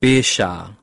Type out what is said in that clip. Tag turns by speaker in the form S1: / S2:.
S1: pêcha